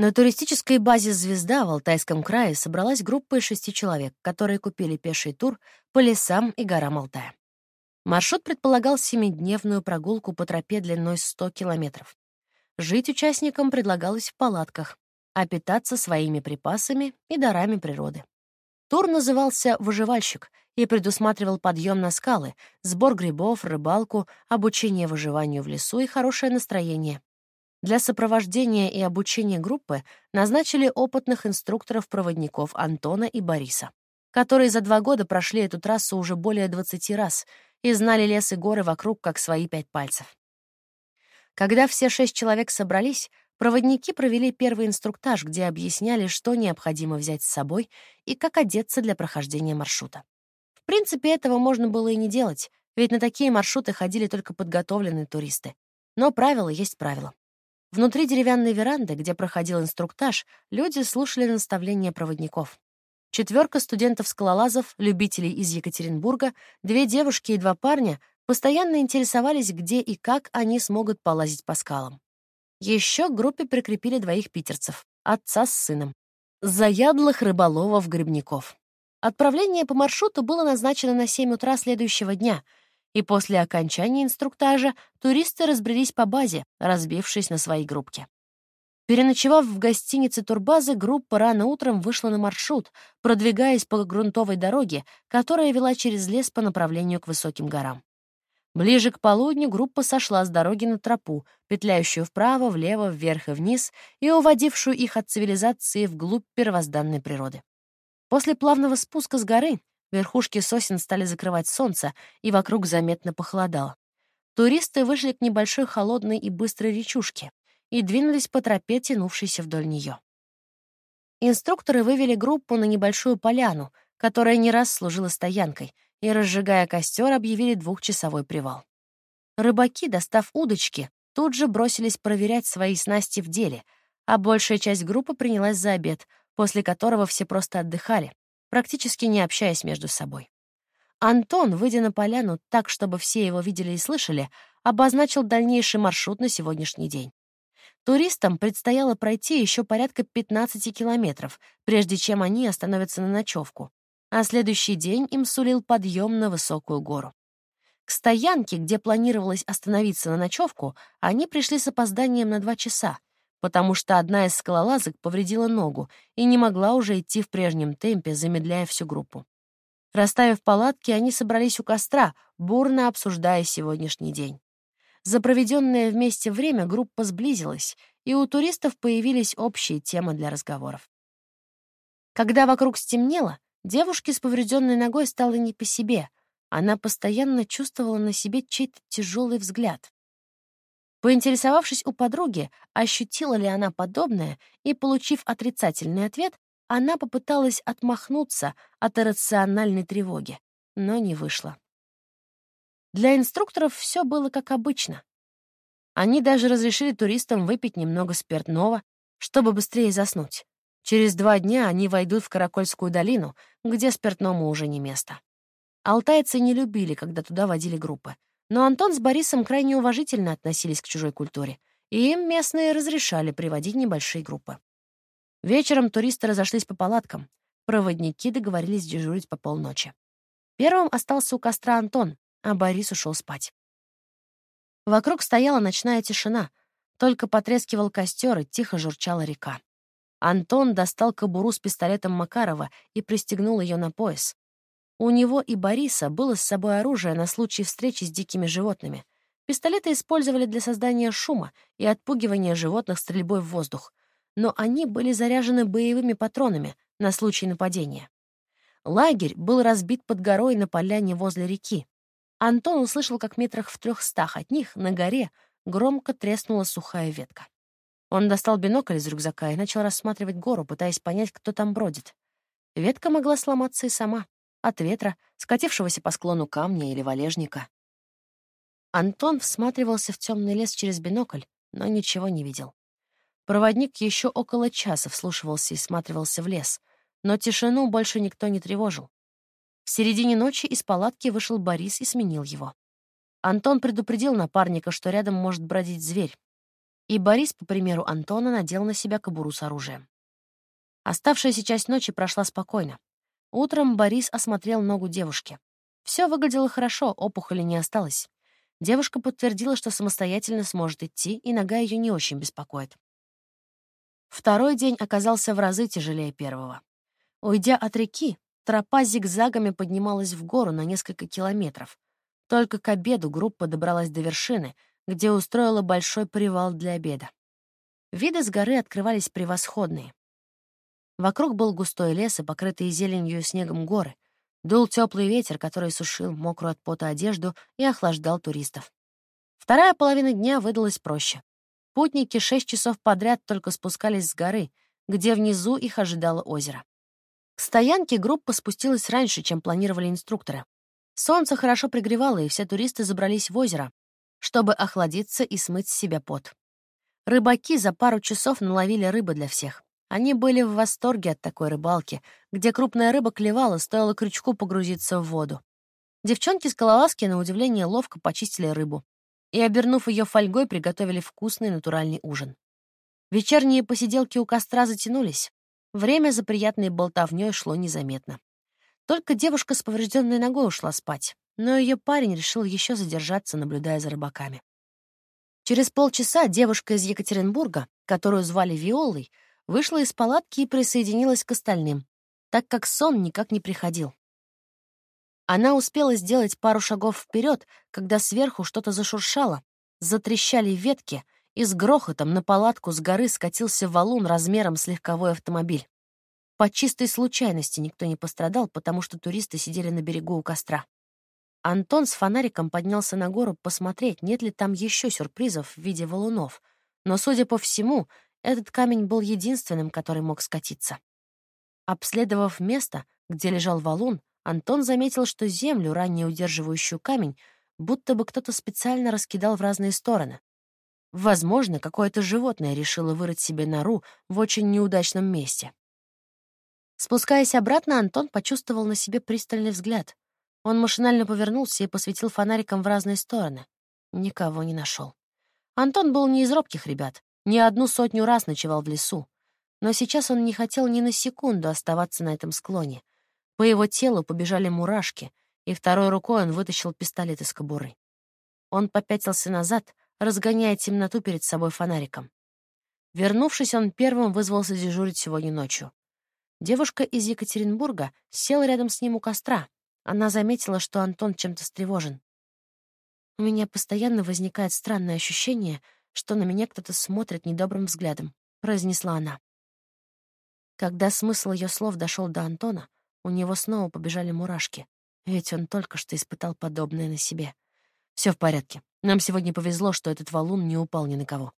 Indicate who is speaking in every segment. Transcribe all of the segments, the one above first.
Speaker 1: На туристической базе «Звезда» в Алтайском крае собралась группа из шести человек, которые купили пеший тур по лесам и горам Алтая. Маршрут предполагал семидневную прогулку по тропе длиной 100 километров. Жить участникам предлагалось в палатках, а питаться своими припасами и дарами природы. Тур назывался «Выживальщик» и предусматривал подъем на скалы, сбор грибов, рыбалку, обучение выживанию в лесу и хорошее настроение. Для сопровождения и обучения группы назначили опытных инструкторов-проводников Антона и Бориса, которые за два года прошли эту трассу уже более 20 раз и знали лес и горы вокруг как свои пять пальцев. Когда все шесть человек собрались, проводники провели первый инструктаж, где объясняли, что необходимо взять с собой и как одеться для прохождения маршрута. В принципе, этого можно было и не делать, ведь на такие маршруты ходили только подготовленные туристы. Но правило есть правило. Внутри деревянной веранды, где проходил инструктаж, люди слушали наставления проводников. Четверка студентов-скалолазов, любителей из Екатеринбурга, две девушки и два парня постоянно интересовались, где и как они смогут полазить по скалам. Еще к группе прикрепили двоих питерцев, отца с сыном. Заядлых рыболовов-грибников. Отправление по маршруту было назначено на 7 утра следующего дня — и после окончания инструктажа туристы разбрелись по базе, разбившись на свои группки. Переночевав в гостинице турбазы, группа рано утром вышла на маршрут, продвигаясь по грунтовой дороге, которая вела через лес по направлению к высоким горам. Ближе к полудню группа сошла с дороги на тропу, петляющую вправо, влево, вверх и вниз, и уводившую их от цивилизации вглубь первозданной природы. После плавного спуска с горы Верхушки сосен стали закрывать солнце, и вокруг заметно похолодало. Туристы вышли к небольшой холодной и быстрой речушке и двинулись по тропе, тянувшейся вдоль нее. Инструкторы вывели группу на небольшую поляну, которая не раз служила стоянкой, и, разжигая костер, объявили двухчасовой привал. Рыбаки, достав удочки, тут же бросились проверять свои снасти в деле, а большая часть группы принялась за обед, после которого все просто отдыхали, практически не общаясь между собой. Антон, выйдя на поляну так, чтобы все его видели и слышали, обозначил дальнейший маршрут на сегодняшний день. Туристам предстояло пройти еще порядка 15 километров, прежде чем они остановятся на ночевку, а следующий день им сулил подъем на высокую гору. К стоянке, где планировалось остановиться на ночевку, они пришли с опозданием на два часа, потому что одна из скалолазок повредила ногу и не могла уже идти в прежнем темпе, замедляя всю группу. Расставив палатки, они собрались у костра, бурно обсуждая сегодняшний день. За проведенное вместе время группа сблизилась, и у туристов появились общие темы для разговоров. Когда вокруг стемнело, девушке с поврежденной ногой стало не по себе. Она постоянно чувствовала на себе чей-то тяжелый взгляд. Поинтересовавшись у подруги, ощутила ли она подобное, и, получив отрицательный ответ, она попыталась отмахнуться от иррациональной тревоги, но не вышло. Для инструкторов все было как обычно. Они даже разрешили туристам выпить немного спиртного, чтобы быстрее заснуть. Через два дня они войдут в Каракольскую долину, где спиртному уже не место. Алтайцы не любили, когда туда водили группы. Но Антон с Борисом крайне уважительно относились к чужой культуре, и им местные разрешали приводить небольшие группы. Вечером туристы разошлись по палаткам. Проводники договорились дежурить по полночи. Первым остался у костра Антон, а Борис ушел спать. Вокруг стояла ночная тишина, только потрескивал костер и тихо журчала река. Антон достал кобуру с пистолетом Макарова и пристегнул ее на пояс. У него и Бориса было с собой оружие на случай встречи с дикими животными. Пистолеты использовали для создания шума и отпугивания животных стрельбой в воздух, но они были заряжены боевыми патронами на случай нападения. Лагерь был разбит под горой на поляне возле реки. Антон услышал, как метрах в трехстах от них, на горе, громко треснула сухая ветка. Он достал бинокль из рюкзака и начал рассматривать гору, пытаясь понять, кто там бродит. Ветка могла сломаться и сама от ветра, скатившегося по склону камня или валежника. Антон всматривался в темный лес через бинокль, но ничего не видел. Проводник еще около часа вслушивался и всматривался в лес, но тишину больше никто не тревожил. В середине ночи из палатки вышел Борис и сменил его. Антон предупредил напарника, что рядом может бродить зверь. И Борис, по примеру Антона, надел на себя кобуру с оружием. Оставшаяся часть ночи прошла спокойно. Утром Борис осмотрел ногу девушки. Все выглядело хорошо, опухоли не осталось. Девушка подтвердила, что самостоятельно сможет идти, и нога ее не очень беспокоит. Второй день оказался в разы тяжелее первого. Уйдя от реки, тропа зигзагами поднималась в гору на несколько километров. Только к обеду группа добралась до вершины, где устроила большой привал для обеда. Виды с горы открывались превосходные. Вокруг был густой лес и покрытые зеленью и снегом горы. Дул теплый ветер, который сушил мокрую от пота одежду и охлаждал туристов. Вторая половина дня выдалась проще. Путники шесть часов подряд только спускались с горы, где внизу их ожидало озеро. К стоянке группа спустилась раньше, чем планировали инструкторы. Солнце хорошо пригревало, и все туристы забрались в озеро, чтобы охладиться и смыть с себя пот. Рыбаки за пару часов наловили рыбы для всех. Они были в восторге от такой рыбалки, где крупная рыба клевала, стоило крючку погрузиться в воду. Девчонки-скалолазки, на удивление, ловко почистили рыбу и, обернув ее фольгой, приготовили вкусный натуральный ужин. Вечерние посиделки у костра затянулись. Время за приятной болтовнёй шло незаметно. Только девушка с поврежденной ногой ушла спать, но ее парень решил еще задержаться, наблюдая за рыбаками. Через полчаса девушка из Екатеринбурга, которую звали Виолой, вышла из палатки и присоединилась к остальным, так как сон никак не приходил. Она успела сделать пару шагов вперед, когда сверху что-то зашуршало, затрещали ветки, и с грохотом на палатку с горы скатился валун размером с легковой автомобиль. По чистой случайности никто не пострадал, потому что туристы сидели на берегу у костра. Антон с фонариком поднялся на гору посмотреть, нет ли там еще сюрпризов в виде валунов, но, судя по всему, этот камень был единственным, который мог скатиться. Обследовав место, где лежал валун, Антон заметил, что землю, ранее удерживающую камень, будто бы кто-то специально раскидал в разные стороны. Возможно, какое-то животное решило вырыть себе нору в очень неудачном месте. Спускаясь обратно, Антон почувствовал на себе пристальный взгляд. Он машинально повернулся и посветил фонариком в разные стороны. Никого не нашел. Антон был не из робких ребят. Не одну сотню раз ночевал в лесу. Но сейчас он не хотел ни на секунду оставаться на этом склоне. По его телу побежали мурашки, и второй рукой он вытащил пистолет из кобуры. Он попятился назад, разгоняя темноту перед собой фонариком. Вернувшись, он первым вызвался дежурить сегодня ночью. Девушка из Екатеринбурга села рядом с ним у костра. Она заметила, что Антон чем-то встревожен. «У меня постоянно возникает странное ощущение, что на меня кто-то смотрит недобрым взглядом», — произнесла она. Когда смысл ее слов дошел до Антона, у него снова побежали мурашки, ведь он только что испытал подобное на себе. Все в порядке. Нам сегодня повезло, что этот валун не упал ни на кого.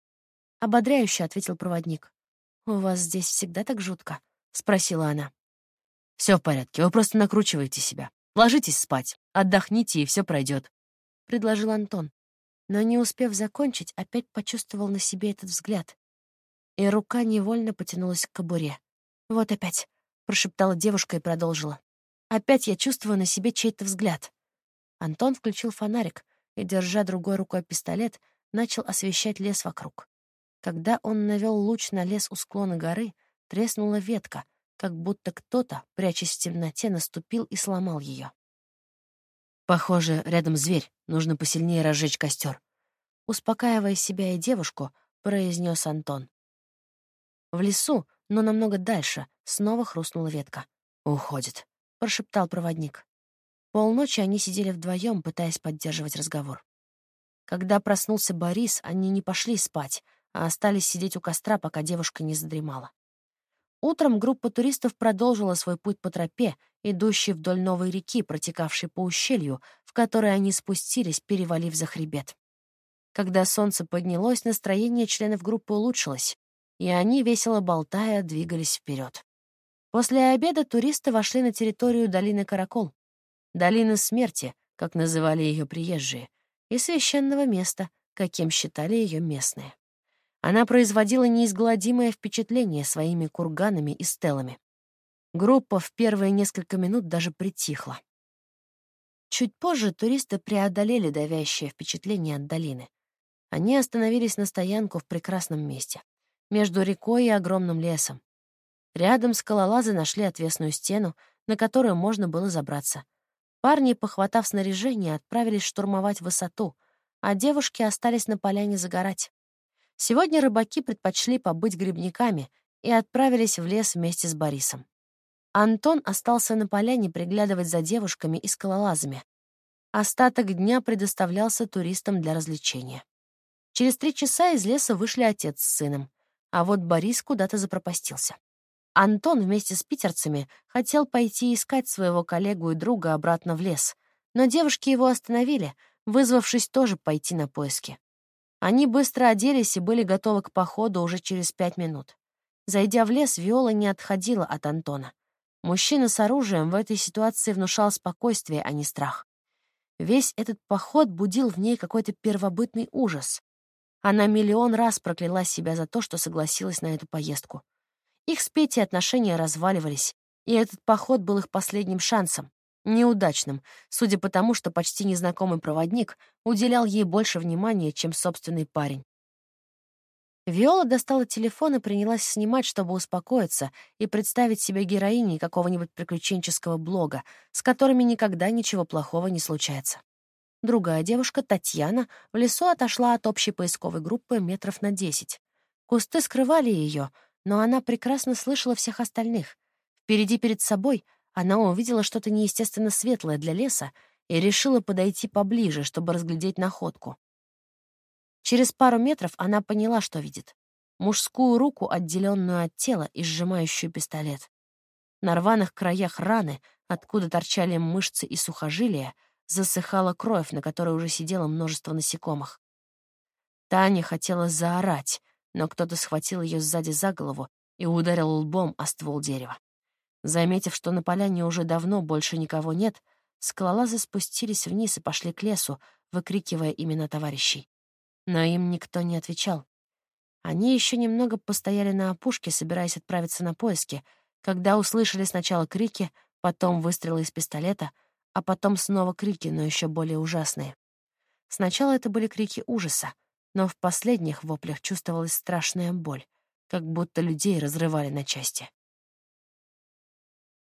Speaker 1: Ободряюще ответил проводник. «У вас здесь всегда так жутко?» — спросила она. Все в порядке, вы просто накручиваете себя. Ложитесь спать, отдохните, и все пройдет, предложил Антон но, не успев закончить, опять почувствовал на себе этот взгляд. И рука невольно потянулась к кобуре. «Вот опять», — прошептала девушка и продолжила. «Опять я чувствую на себе чей-то взгляд». Антон включил фонарик и, держа другой рукой пистолет, начал освещать лес вокруг. Когда он навел луч на лес у склона горы, треснула ветка, как будто кто-то, прячась в темноте, наступил и сломал ее. Похоже, рядом зверь, нужно посильнее разжечь костер. Успокаивая себя и девушку, произнес Антон. В лесу, но намного дальше, снова хрустнула ветка. «Уходит», — прошептал проводник. Полночи они сидели вдвоем, пытаясь поддерживать разговор. Когда проснулся Борис, они не пошли спать, а остались сидеть у костра, пока девушка не задремала. Утром группа туристов продолжила свой путь по тропе, идущей вдоль новой реки, протекавшей по ущелью, в которой они спустились, перевалив за хребет. Когда солнце поднялось, настроение членов группы улучшилось, и они, весело болтая, двигались вперед. После обеда туристы вошли на территорию долины Каракол, долины смерти, как называли ее приезжие, и священного места, каким считали ее местные. Она производила неизгладимое впечатление своими курганами и стелами. Группа в первые несколько минут даже притихла. Чуть позже туристы преодолели давящее впечатление от долины. Они остановились на стоянку в прекрасном месте, между рекой и огромным лесом. Рядом скалолазы нашли отвесную стену, на которую можно было забраться. Парни, похватав снаряжение, отправились штурмовать высоту, а девушки остались на поляне загорать. Сегодня рыбаки предпочли побыть грибниками и отправились в лес вместе с Борисом. Антон остался на поляне приглядывать за девушками и скалолазами. Остаток дня предоставлялся туристам для развлечения. Через три часа из леса вышли отец с сыном, а вот Борис куда-то запропастился. Антон вместе с питерцами хотел пойти искать своего коллегу и друга обратно в лес, но девушки его остановили, вызвавшись тоже пойти на поиски. Они быстро оделись и были готовы к походу уже через пять минут. Зайдя в лес, Виола не отходила от Антона. Мужчина с оружием в этой ситуации внушал спокойствие, а не страх. Весь этот поход будил в ней какой-то первобытный ужас. Она миллион раз прокляла себя за то, что согласилась на эту поездку. Их с Петей отношения разваливались, и этот поход был их последним шансом, неудачным, судя по тому, что почти незнакомый проводник уделял ей больше внимания, чем собственный парень. Виола достала телефон и принялась снимать, чтобы успокоиться и представить себя героиней какого-нибудь приключенческого блога, с которыми никогда ничего плохого не случается. Другая девушка, Татьяна, в лесу отошла от общей поисковой группы метров на десять. Кусты скрывали ее, но она прекрасно слышала всех остальных. Впереди перед собой она увидела что-то неестественно светлое для леса и решила подойти поближе, чтобы разглядеть находку. Через пару метров она поняла, что видит. Мужскую руку, отделенную от тела и сжимающую пистолет. На рваных краях раны, откуда торчали мышцы и сухожилия, засыхала кровь, на которой уже сидело множество насекомых. Таня хотела заорать, но кто-то схватил ее сзади за голову и ударил лбом о ствол дерева. Заметив, что на поляне уже давно больше никого нет, скалолазы спустились вниз и пошли к лесу, выкрикивая имена товарищей. Но им никто не отвечал. Они еще немного постояли на опушке, собираясь отправиться на поиски, когда услышали сначала крики, потом выстрелы из пистолета, а потом снова крики, но еще более ужасные. Сначала это были крики ужаса, но в последних воплях чувствовалась страшная боль, как будто людей разрывали на части.